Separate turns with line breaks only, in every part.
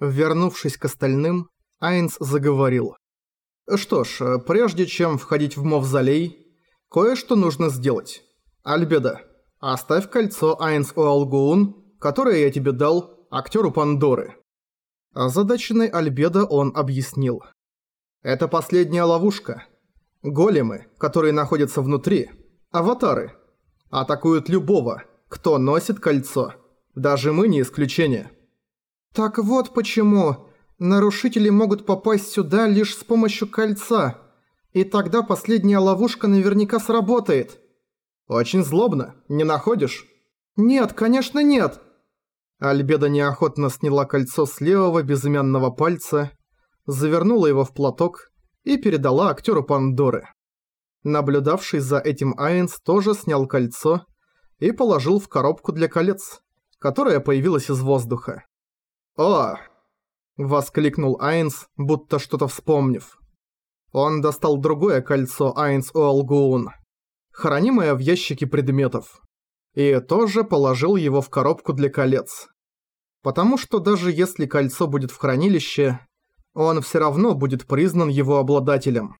Вернувшись к остальным, Айнс заговорил. «Что ж, прежде чем входить в Мавзолей, кое-что нужно сделать. Альбеда, оставь кольцо Айнс Уалгуун, которое я тебе дал, актеру Пандоры». Озадаченный Альбеда он объяснил. «Это последняя ловушка. Големы, которые находятся внутри, аватары, атакуют любого, кто носит кольцо. Даже мы не исключение». «Так вот почему нарушители могут попасть сюда лишь с помощью кольца, и тогда последняя ловушка наверняка сработает». «Очень злобно, не находишь?» «Нет, конечно нет!» Альбеда неохотно сняла кольцо с левого безымянного пальца, завернула его в платок и передала актеру Пандоры. Наблюдавший за этим Айнс тоже снял кольцо и положил в коробку для колец, которая появилась из воздуха. «О!» – воскликнул Айнс, будто что-то вспомнив. Он достал другое кольцо Айнс Уолгуун, хранимое в ящике предметов, и тоже положил его в коробку для колец. Потому что даже если кольцо будет в хранилище, он все равно будет признан его обладателем.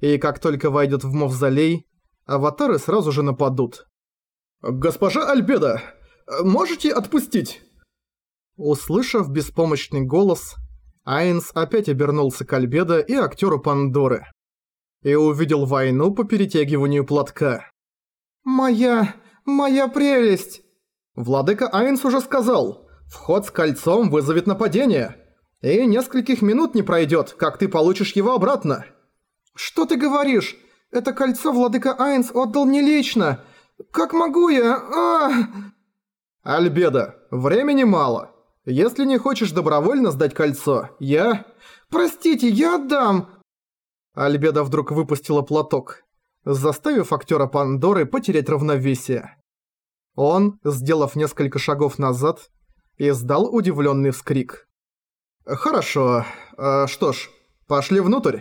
И как только войдет в мавзолей, аватары сразу же нападут. «Госпожа Альбеда, можете отпустить?» Услышав беспомощный голос, Айнс опять обернулся к Альбедо и актеру Пандоры. И увидел войну по перетягиванию платка. «Моя... моя прелесть!» Владыка Айнс уже сказал, вход с кольцом вызовет нападение. И нескольких минут не пройдет, как ты получишь его обратно. «Что ты говоришь? Это кольцо владыка Айнс отдал мне лично. Как могу я? а Альбеда, времени мало. Если не хочешь добровольно сдать кольцо, я... Простите, я отдам!» Альбеда вдруг выпустила платок, заставив актера Пандоры потерять равновесие. Он, сделав несколько шагов назад, издал удивленный вскрик. «Хорошо. А, что ж, пошли внутрь.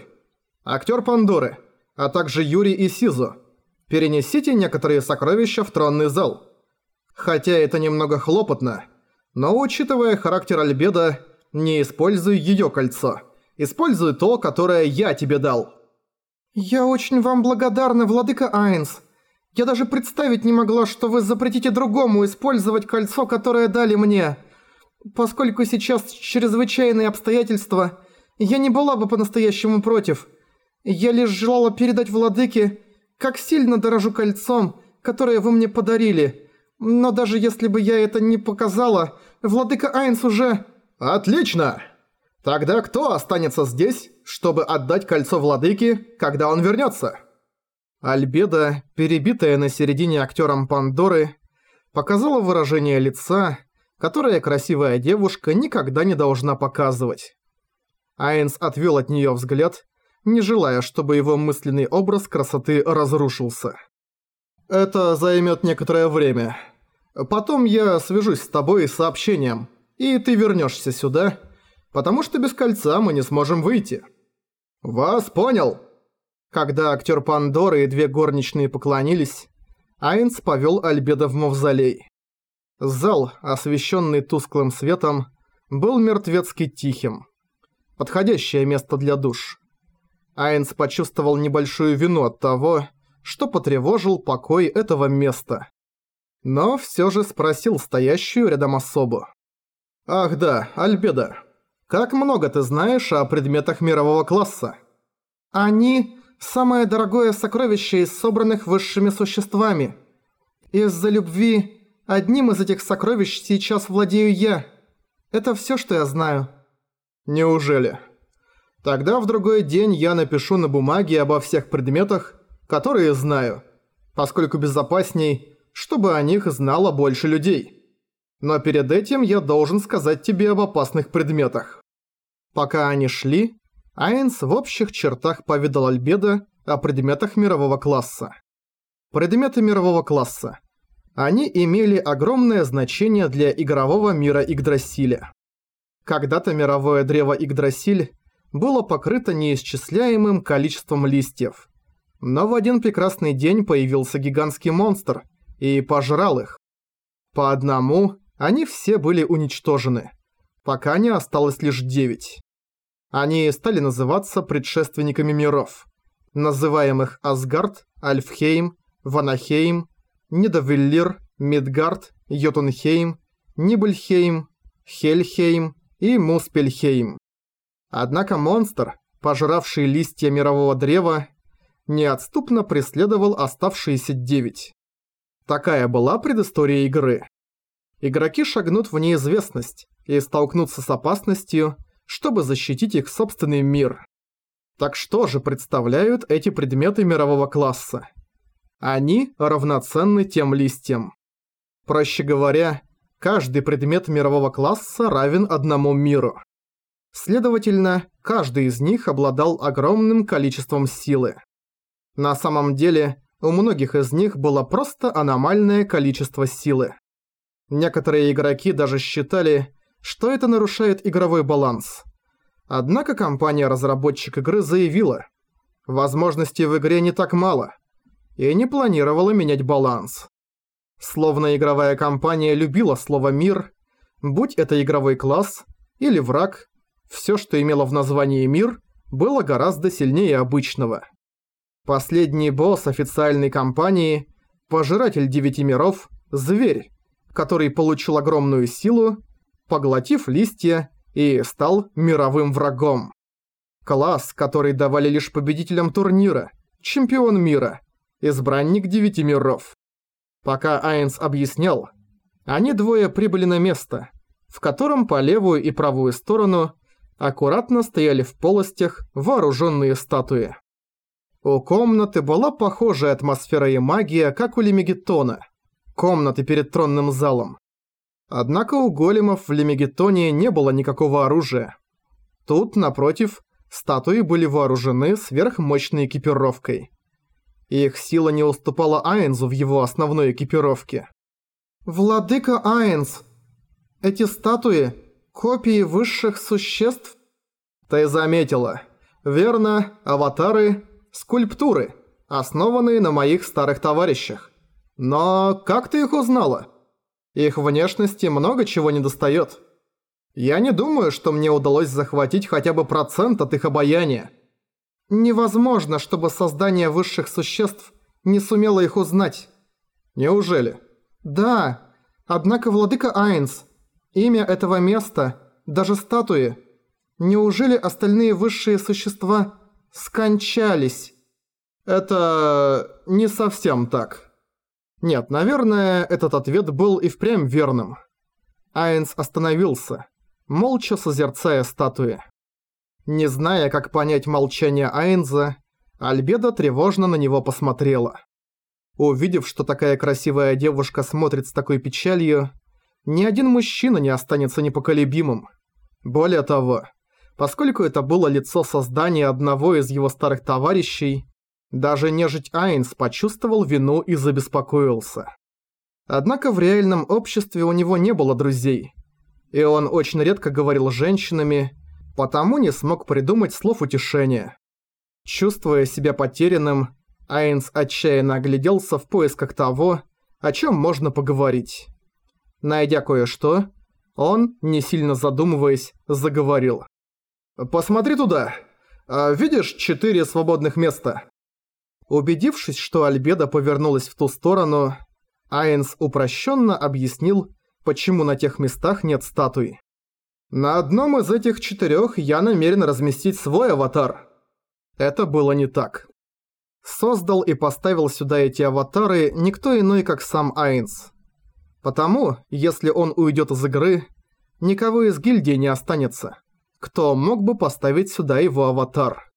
Актер Пандоры, а также Юрий и Сизу, перенесите некоторые сокровища в тронный зал. Хотя это немного хлопотно, но учитывая характер Альбеда, не используй её кольцо. Используй то, которое я тебе дал. Я очень вам благодарна, владыка Айнс. Я даже представить не могла, что вы запретите другому использовать кольцо, которое дали мне. Поскольку сейчас чрезвычайные обстоятельства, я не была бы по-настоящему против. Я лишь желала передать владыке, как сильно дорожу кольцом, которое вы мне подарили. Но даже если бы я это не показала, владыка Айнс уже... Отлично! Тогда кто останется здесь, чтобы отдать кольцо владыке, когда он вернется? Альбеда, перебитая на середине актером Пандоры, показала выражение лица, которое красивая девушка никогда не должна показывать. Айнс отвел от нее взгляд, не желая, чтобы его мысленный образ красоты разрушился. «Это займет некоторое время. Потом я свяжусь с тобой с сообщением, и ты вернешься сюда, потому что без кольца мы не сможем выйти». «Вас понял!» Когда актер Пандоры и две горничные поклонились, Айнс повел Альбеда в мавзолей. Зал, освещенный тусклым светом, был мертвецки тихим. Подходящее место для душ. Айнс почувствовал небольшую вину от того, что потревожил покой этого места. Но все же спросил стоящую рядом особу. «Ах да, Альбеда, как много ты знаешь о предметах мирового класса?» «Они – самое дорогое сокровище из собранных высшими существами. Из-за любви одним из этих сокровищ сейчас владею я. Это все, что я знаю». «Неужели?» Тогда в другой день я напишу на бумаге обо всех предметах, которые знаю, поскольку безопасней, чтобы о них знало больше людей. Но перед этим я должен сказать тебе об опасных предметах. Пока они шли, Айнс в общих чертах поведал Альбедо о предметах мирового класса. Предметы мирового класса. Они имели огромное значение для игрового мира Игдрасиля. Когда-то мировое древо Игдрасиль было покрыто неисчисляемым количеством листьев. Но в один прекрасный день появился гигантский монстр и пожрал их. По одному они все были уничтожены. пока не осталось лишь 9. Они стали называться предшественниками миров, называемых Асгард, Альфхейм, Ванахейм, Нидавиллир, Мидгард, Йотунхейм, Нибельхейм, Хельхейм и Муспельхейм. Однако монстр, пожравший листья мирового древа, неотступно преследовал оставшиеся девять. Такая была предыстория игры. Игроки шагнут в неизвестность и столкнутся с опасностью, чтобы защитить их собственный мир. Так что же представляют эти предметы мирового класса? Они равноценны тем листьям. Проще говоря, каждый предмет мирового класса равен одному миру. Следовательно, каждый из них обладал огромным количеством силы. На самом деле, у многих из них было просто аномальное количество силы. Некоторые игроки даже считали, что это нарушает игровой баланс. Однако компания-разработчик игры заявила, возможностей в игре не так мало, и не планировала менять баланс. Словно игровая компания любила слово «мир», будь это игровой класс или враг, все, что имело в названии «мир», было гораздо сильнее обычного. Последний босс официальной компании – Пожиратель Девяти Миров, Зверь, который получил огромную силу, поглотив листья и стал мировым врагом. Класс, который давали лишь победителям турнира, чемпион мира, избранник Девяти Миров. Пока Айнс объяснял, они двое прибыли на место, в котором по левую и правую сторону аккуратно стояли в полостях вооруженные статуи. У комнаты была похожая атмосфера и магия, как у Лемегетона. Комнаты перед тронным залом. Однако у големов в Лемегетоне не было никакого оружия. Тут, напротив, статуи были вооружены сверхмощной экипировкой. Их сила не уступала Айнзу в его основной экипировке. «Владыка Айнз, эти статуи – копии высших существ?» «Ты заметила. Верно, аватары скульптуры, основанные на моих старых товарищах. Но как ты их узнала? Их внешности много чего не достает. Я не думаю, что мне удалось захватить хотя бы процент от их обаяния. Невозможно, чтобы создание высших существ не сумело их узнать. Неужели? Да, однако владыка Айнс, имя этого места, даже статуи. Неужели остальные высшие существа скончались. Это не совсем так. Нет, наверное, этот ответ был и впрямь верным. Айнс остановился, молча созерцая статуи. Не зная, как понять молчание Айнза, Альбеда тревожно на него посмотрела. Увидев, что такая красивая девушка смотрит с такой печалью, ни один мужчина не останется непоколебимым. Более того, Поскольку это было лицо создания одного из его старых товарищей, даже нежить Айнс почувствовал вину и забеспокоился. Однако в реальном обществе у него не было друзей, и он очень редко говорил с женщинами, потому не смог придумать слов утешения. Чувствуя себя потерянным, Айнс отчаянно огляделся в поисках того, о чем можно поговорить. Найдя кое-что, он, не сильно задумываясь, заговорил. «Посмотри туда. А, видишь четыре свободных места?» Убедившись, что Альбеда повернулась в ту сторону, Айнс упрощенно объяснил, почему на тех местах нет статуи. «На одном из этих четырех я намерен разместить свой аватар». Это было не так. Создал и поставил сюда эти аватары никто иной, как сам Айнс. Потому, если он уйдет из игры, никого из гильдии не останется кто мог бы поставить сюда его аватар.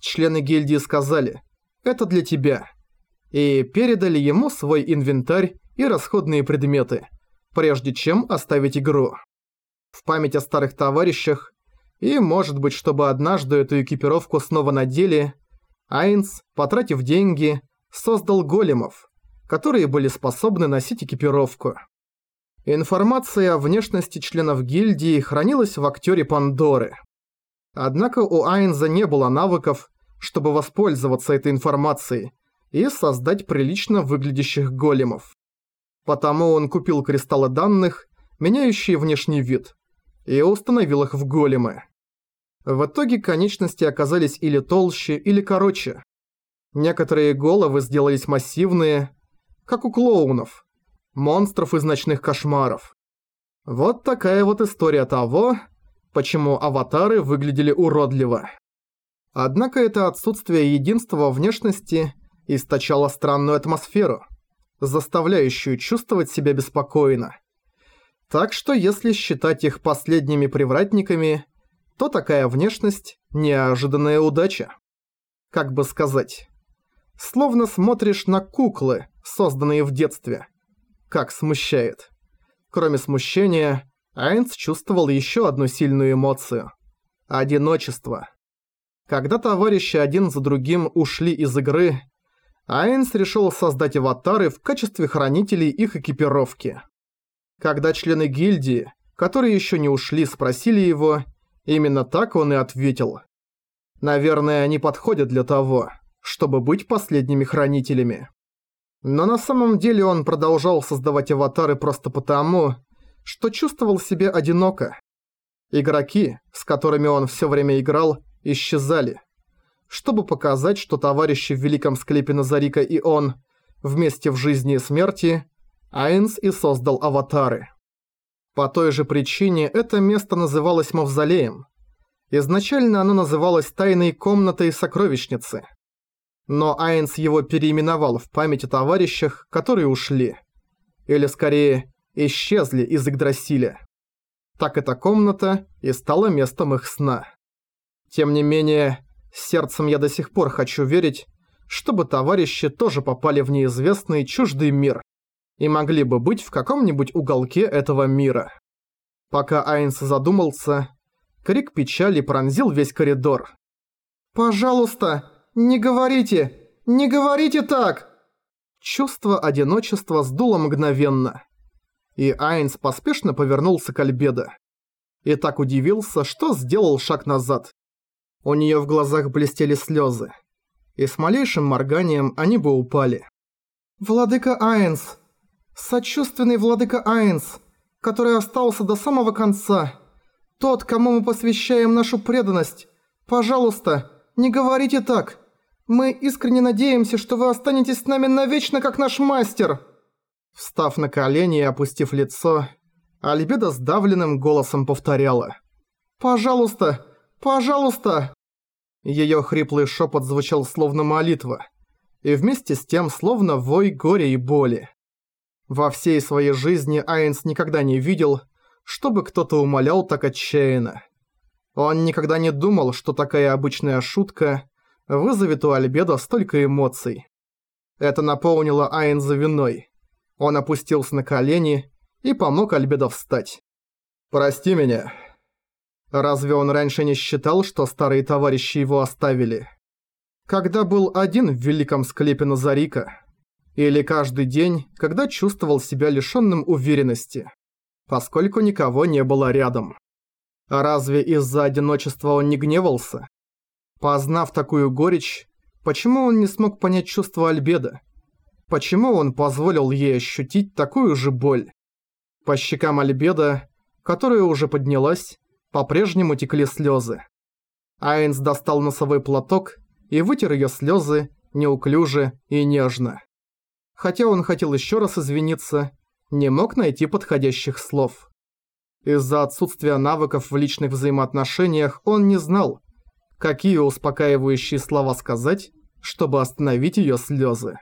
Члены гильдии сказали «Это для тебя» и передали ему свой инвентарь и расходные предметы, прежде чем оставить игру. В память о старых товарищах и, может быть, чтобы однажды эту экипировку снова надели, Айнс, потратив деньги, создал големов, которые были способны носить экипировку. Информация о внешности членов гильдии хранилась в актере Пандоры. Однако у Айнза не было навыков, чтобы воспользоваться этой информацией и создать прилично выглядящих големов. Потому он купил кристаллы данных, меняющие внешний вид, и установил их в големы. В итоге конечности оказались или толще, или короче. Некоторые головы сделались массивные, как у клоунов, монстров из ночных кошмаров. Вот такая вот история того, почему аватары выглядели уродливо. Однако это отсутствие единства во внешности источало странную атмосферу, заставляющую чувствовать себя беспокойно. Так что если считать их последними привратниками, то такая внешность – неожиданная удача. Как бы сказать, словно смотришь на куклы, созданные в детстве. Как смущает. Кроме смущения, Айнс чувствовал еще одну сильную эмоцию – одиночество. Когда товарищи один за другим ушли из игры, Айнс решил создать аватары в качестве хранителей их экипировки. Когда члены гильдии, которые еще не ушли, спросили его, именно так он и ответил. Наверное, они подходят для того, чтобы быть последними хранителями. Но на самом деле он продолжал создавать аватары просто потому, что чувствовал себя одиноко. Игроки, с которыми он все время играл, исчезали. Чтобы показать, что товарищи в Великом Склепе Назарика и он вместе в жизни и смерти, Айнс и создал аватары. По той же причине это место называлось Мавзолеем. Изначально оно называлось Тайной комнатой сокровищницы – но Айнс его переименовал в память о товарищах, которые ушли. Или скорее, исчезли из Игдрасиля. Так эта комната и стала местом их сна. Тем не менее, сердцем я до сих пор хочу верить, чтобы товарищи тоже попали в неизвестный чуждый мир и могли бы быть в каком-нибудь уголке этого мира. Пока Айнс задумался, крик печали пронзил весь коридор. «Пожалуйста, «Не говорите! Не говорите так!» Чувство одиночества сдуло мгновенно. И Айнс поспешно повернулся к Альбедо. И так удивился, что сделал шаг назад. У нее в глазах блестели слезы. И с малейшим морганием они бы упали. «Владыка Айнс! Сочувственный владыка Айнс, который остался до самого конца! Тот, кому мы посвящаем нашу преданность! Пожалуйста, не говорите так!» Мы искренне надеемся, что вы останетесь с нами навечно, как наш мастер!» Встав на колени и опустив лицо, Альбеда сдавленным голосом повторяла. «Пожалуйста! Пожалуйста!» Её хриплый шепот звучал словно молитва, и вместе с тем словно вой горя и боли. Во всей своей жизни Айнс никогда не видел, чтобы кто-то умолял так отчаянно. Он никогда не думал, что такая обычная шутка вызовет у Альбедо столько эмоций. Это наполнило Айнза виной. Он опустился на колени и помог Альбедо встать. «Прости меня». Разве он раньше не считал, что старые товарищи его оставили? Когда был один в великом склепе Назарика? Или каждый день, когда чувствовал себя лишённым уверенности, поскольку никого не было рядом? А разве из-за одиночества он не гневался? Познав такую горечь, почему он не смог понять чувство Альбеда? Почему он позволил ей ощутить такую же боль? По щекам Альбеда, которая уже поднялась, по-прежнему текли слезы. Айнс достал носовой платок и вытер ее слезы неуклюже и нежно. Хотя он хотел еще раз извиниться, не мог найти подходящих слов. Из-за отсутствия навыков в личных взаимоотношениях он не знал, какие успокаивающие слова сказать, чтобы остановить её слёзы.